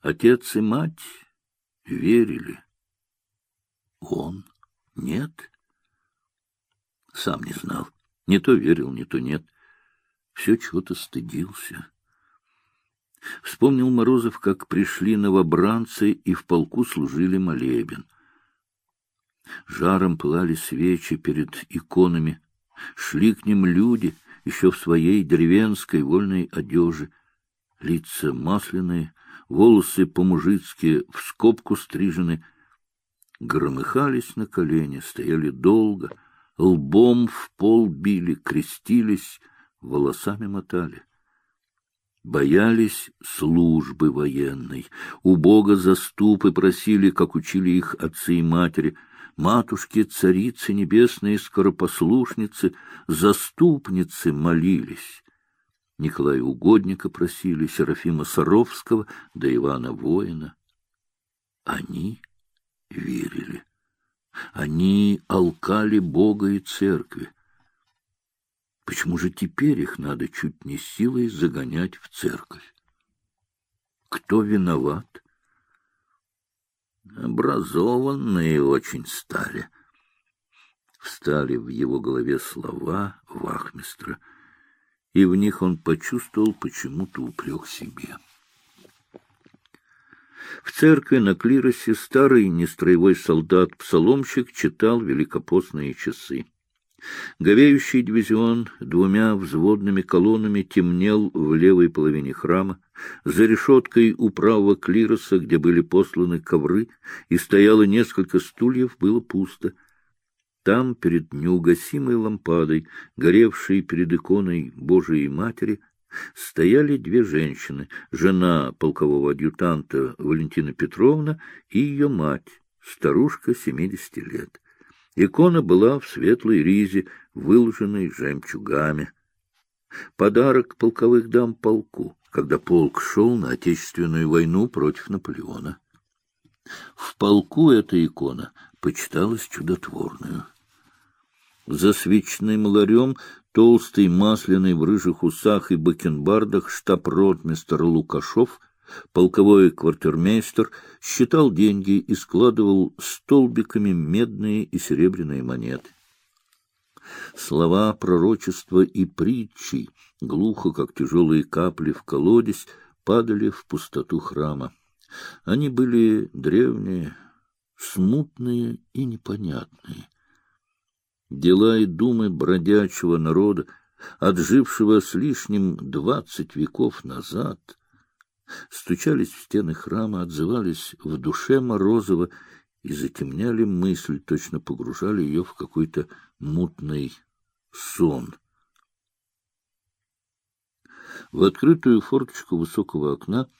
Отец и мать верили. Он нет. Сам не знал. Не то верил, не то нет. Все чего-то стыдился. Вспомнил Морозов, как пришли новобранцы и в полку служили молебен. Жаром пылали свечи перед иконами. Шли к ним люди, еще в своей деревенской вольной одежде. Лица масляные, волосы по-мужицки в скобку стрижены. Громыхались на колени, стояли долго, лбом в пол били, крестились, волосами мотали боялись службы военной, у Бога заступы просили, как учили их отцы и матери, матушки, царицы небесные, скоропослушницы, заступницы молились. Николая Угодника просили, Серафима Саровского, да Ивана Воина. Они верили. Они алкали Бога и церкви. Почему же теперь их надо чуть не силой загонять в церковь? Кто виноват? Образованные очень стали. Встали в его голове слова вахмистра, и в них он почувствовал почему-то упрек себе. В церкви на клиросе старый нестроевой солдат-псаломщик читал великопостные часы. Говеющий дивизион двумя взводными колоннами темнел в левой половине храма. За решеткой у правого клироса, где были посланы ковры, и стояло несколько стульев, было пусто. Там, перед неугасимой лампадой, горевшей перед иконой Божией Матери, стояли две женщины, жена полкового адъютанта Валентина Петровна и ее мать, старушка семидесяти лет. Икона была в светлой ризе, выложенной жемчугами. Подарок полковых дам полку, когда полк шел на Отечественную войну против Наполеона. В полку эта икона почиталась чудотворную. За свечным ларем толстый, масляный в рыжих усах и бакенбардах штаб-ротмистр Лукашов Полковой квартирмейстер считал деньги и складывал столбиками медные и серебряные монеты. Слова пророчества и притчи, глухо, как тяжелые капли в колодец, падали в пустоту храма. Они были древние, смутные и непонятные. Дела и думы бродячего народа, отжившего с лишним двадцать веков назад — стучались в стены храма, отзывались в душе Морозова и затемняли мысль, точно погружали ее в какой-то мутный сон. В открытую форточку высокого окна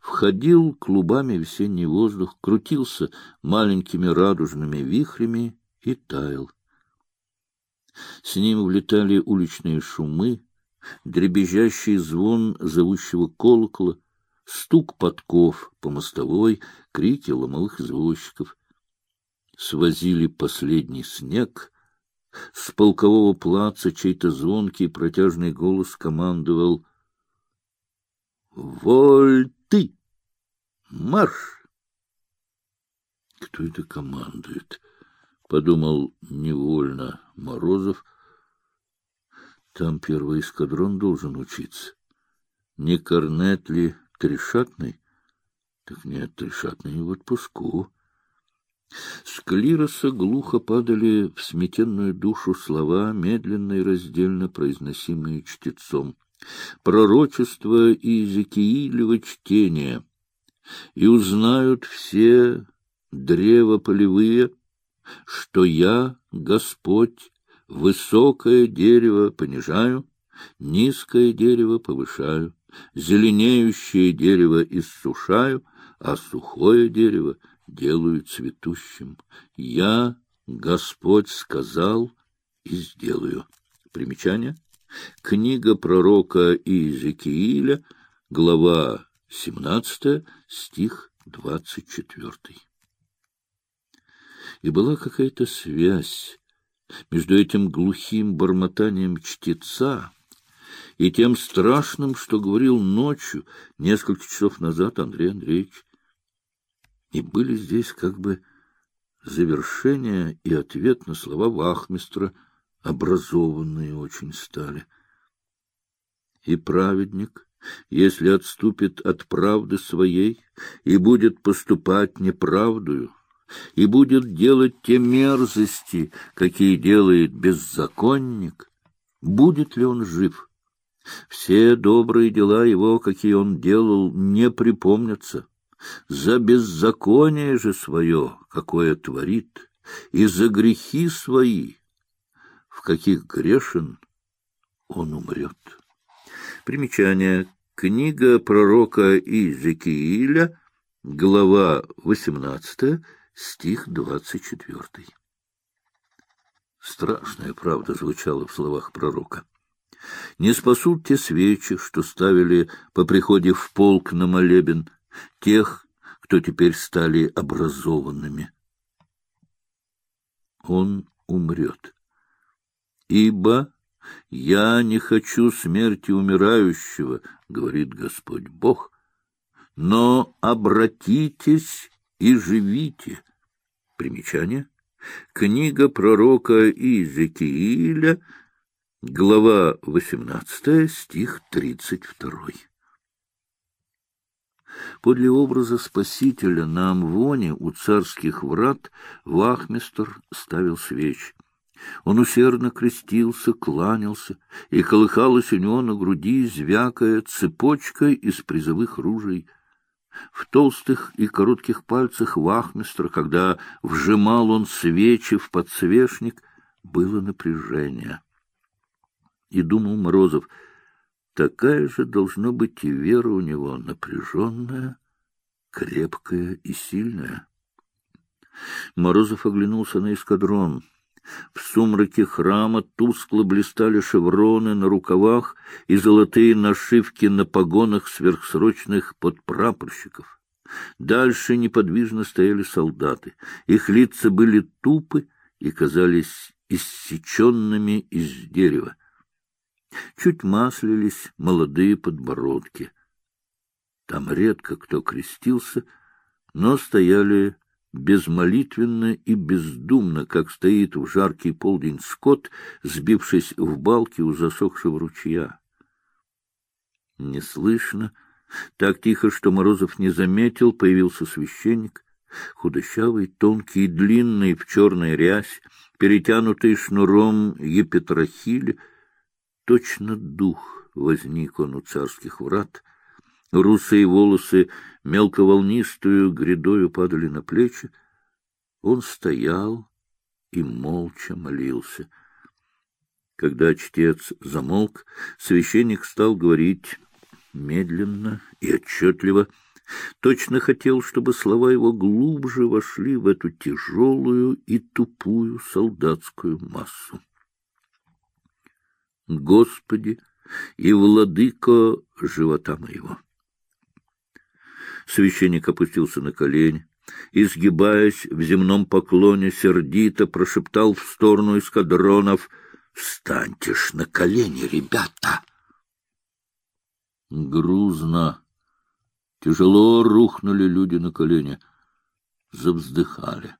входил клубами весенний воздух, крутился маленькими радужными вихрями и таял. С ним влетали уличные шумы, дребезжащий звон зовущего колокола — стук подков по мостовой, крики ломовых извозчиков. Свозили последний снег. С полкового плаца чей-то звонкий протяжный голос командовал «Воль ты! Марш!» «Кто это командует?» — подумал невольно Морозов. «Там первый эскадрон должен учиться. Не корнет ли Тришатный? Так нет, Тришатный в отпуску. С клироса глухо падали в сметенную душу слова, медленно и раздельно произносимые чтецом. Пророчество Иезекиилева чтение. И узнают все древа полевые, что я, Господь, высокое дерево понижаю, низкое дерево повышаю зеленеющее дерево иссушаю, а сухое дерево делаю цветущим. Я, Господь, сказал и сделаю. Примечание. Книга пророка Иезекииля, глава 17, стих 24. И была какая-то связь между этим глухим бормотанием чтеца и тем страшным, что говорил ночью, несколько часов назад Андрей Андреевич. И были здесь как бы завершение и ответ на слова вахмистра, образованные очень стали. И праведник, если отступит от правды своей и будет поступать неправдою, и будет делать те мерзости, какие делает беззаконник, будет ли он жив? Все добрые дела его, какие он делал, не припомнятся. За беззаконие же свое, какое творит, и за грехи свои, в каких грешен, он умрет. Примечание. Книга пророка Иезекииля, глава 18, стих 24. Страшная правда звучала в словах пророка. Не спасут те свечи, что ставили по приходе в полк на молебен, тех, кто теперь стали образованными. Он умрет. Ибо я не хочу смерти умирающего, говорит Господь Бог, но обратитесь и живите. Примечание. Книга пророка Иезекииля, глава 18, стих 32. Подле образа Спасителя на Амвоне у царских врат вахмистр ставил свечи. Он усердно крестился, кланялся, и колыхалась у него на груди, звякая цепочкой из призовых ружей. В толстых и коротких пальцах вахмистра, когда вжимал он свечи в подсвечник, было напряжение. И думал Морозов, такая же должно быть и вера у него, напряженная, крепкая и сильная. Морозов оглянулся на эскадрон — в сумраке храма тускло блистали шевроны на рукавах и золотые нашивки на погонах сверхсрочных подпрапорщиков. Дальше неподвижно стояли солдаты. Их лица были тупы и казались иссеченными из дерева. Чуть маслились молодые подбородки. Там редко кто крестился, но стояли безмолитвенно и бездумно, как стоит в жаркий полдень скот, сбившись в балки у засохшего ручья. Не слышно, так тихо, что Морозов не заметил, появился священник, худощавый, тонкий и длинный, в черной рясь, перетянутый шнуром епитрахили. Точно дух возник он у царских врат — Русые волосы мелковолнистую грядою падали на плечи. Он стоял и молча молился. Когда чтец замолк, священник стал говорить медленно и отчетливо. Точно хотел, чтобы слова его глубже вошли в эту тяжелую и тупую солдатскую массу. Господи и владыко живота моего! Священник опустился на колени и, сгибаясь в земном поклоне, сердито прошептал в сторону эскадронов «Встаньте ж на колени, ребята!» Грузно, тяжело рухнули люди на колени, завздыхали.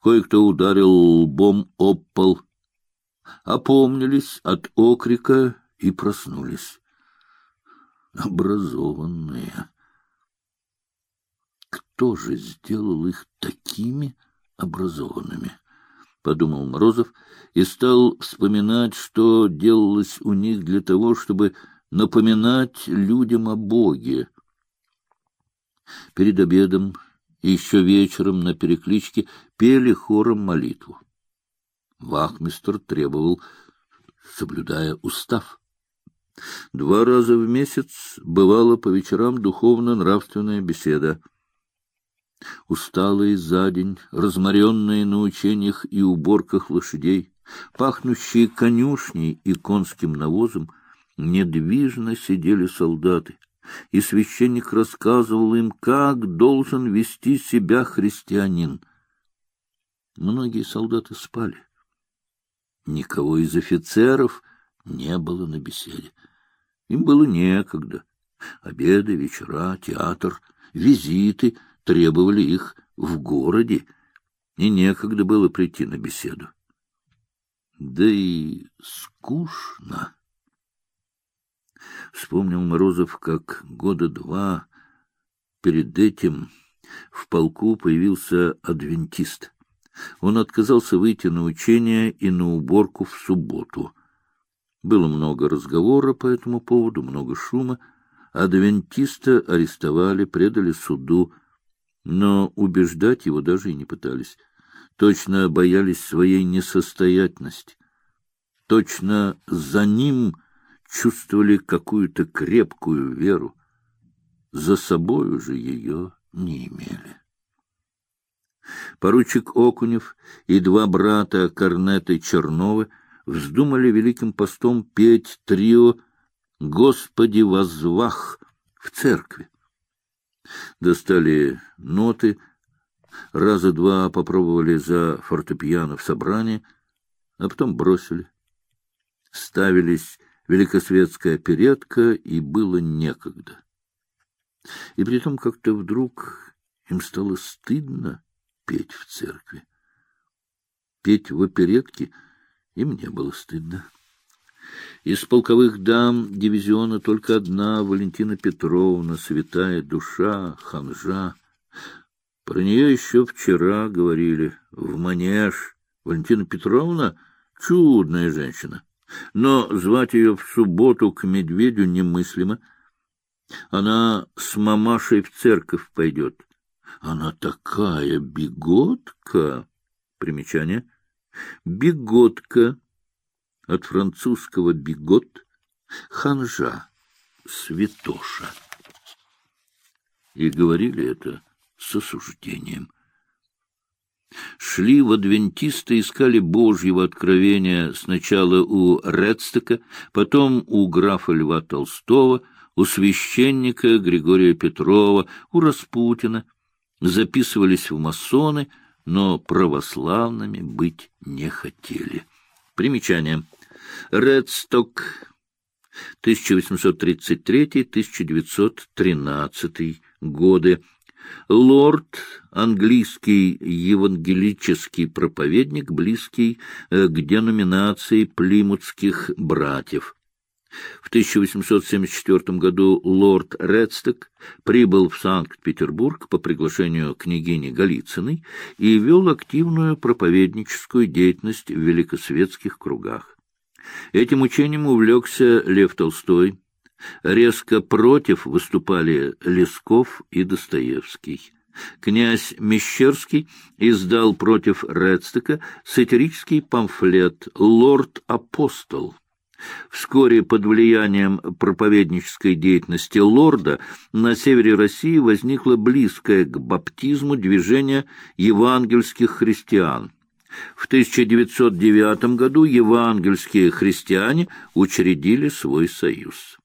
Кое-кто ударил лбом об пол, опомнились от окрика и проснулись. Образованные кто же сделал их такими образованными? — подумал Морозов и стал вспоминать, что делалось у них для того, чтобы напоминать людям о Боге. Перед обедом и еще вечером на перекличке пели хором молитву. Вахмистр требовал, соблюдая устав. Два раза в месяц бывала по вечерам духовно-нравственная беседа. Усталые за день, разморенные на учениях и уборках лошадей, пахнущие конюшней и конским навозом, недвижно сидели солдаты, и священник рассказывал им, как должен вести себя христианин. Многие солдаты спали. Никого из офицеров не было на беседе. Им было некогда. Обеды, вечера, театр, визиты требовали их в городе, и некогда было прийти на беседу. Да и скучно. Вспомнил Морозов, как года два перед этим в полку появился адвентист. Он отказался выйти на учение и на уборку в субботу. Было много разговора по этому поводу, много шума. Адвентиста арестовали, предали суду, но убеждать его даже и не пытались. Точно боялись своей несостоятельности. Точно за ним чувствовали какую-то крепкую веру. За собою же ее не имели. Поручик Окунев и два брата Корнета Черновы вздумали великим постом петь трио «Господи, возвах» в церкви. Достали ноты, раза два попробовали за фортепиано в собрании, а потом бросили. Ставились великосветская передка, и было некогда. И при том как-то вдруг им стало стыдно петь в церкви. Петь в оперетке им не было стыдно. Из полковых дам дивизиона только одна Валентина Петровна, святая душа, ханжа. Про нее еще вчера говорили в манеж. Валентина Петровна — чудная женщина. Но звать ее в субботу к медведю немыслимо. Она с мамашей в церковь пойдет. Она такая беготка. Примечание. Беготка. От французского бегот. Ханжа. Святоша. И говорили это с осуждением. Шли в адвентисты, искали Божьего откровения сначала у Редстека, потом у графа Льва Толстого, у священника Григория Петрова, у Распутина, записывались в масоны, но православными быть не хотели. Примечание. Редсток, 1833-1913 годы. Лорд, английский евангелический проповедник, близкий э, к деноминации плимутских братьев. В 1874 году лорд Редсток прибыл в Санкт-Петербург по приглашению княгини Голицыной и вел активную проповедническую деятельность в великосветских кругах. Этим учением увлекся Лев Толстой. Резко против выступали Лесков и Достоевский. Князь Мещерский издал против Редстока сатирический памфлет «Лорд-апостол». Вскоре под влиянием проповеднической деятельности лорда на севере России возникло близкое к баптизму движение евангельских христиан. В 1909 году евангельские христиане учредили свой союз.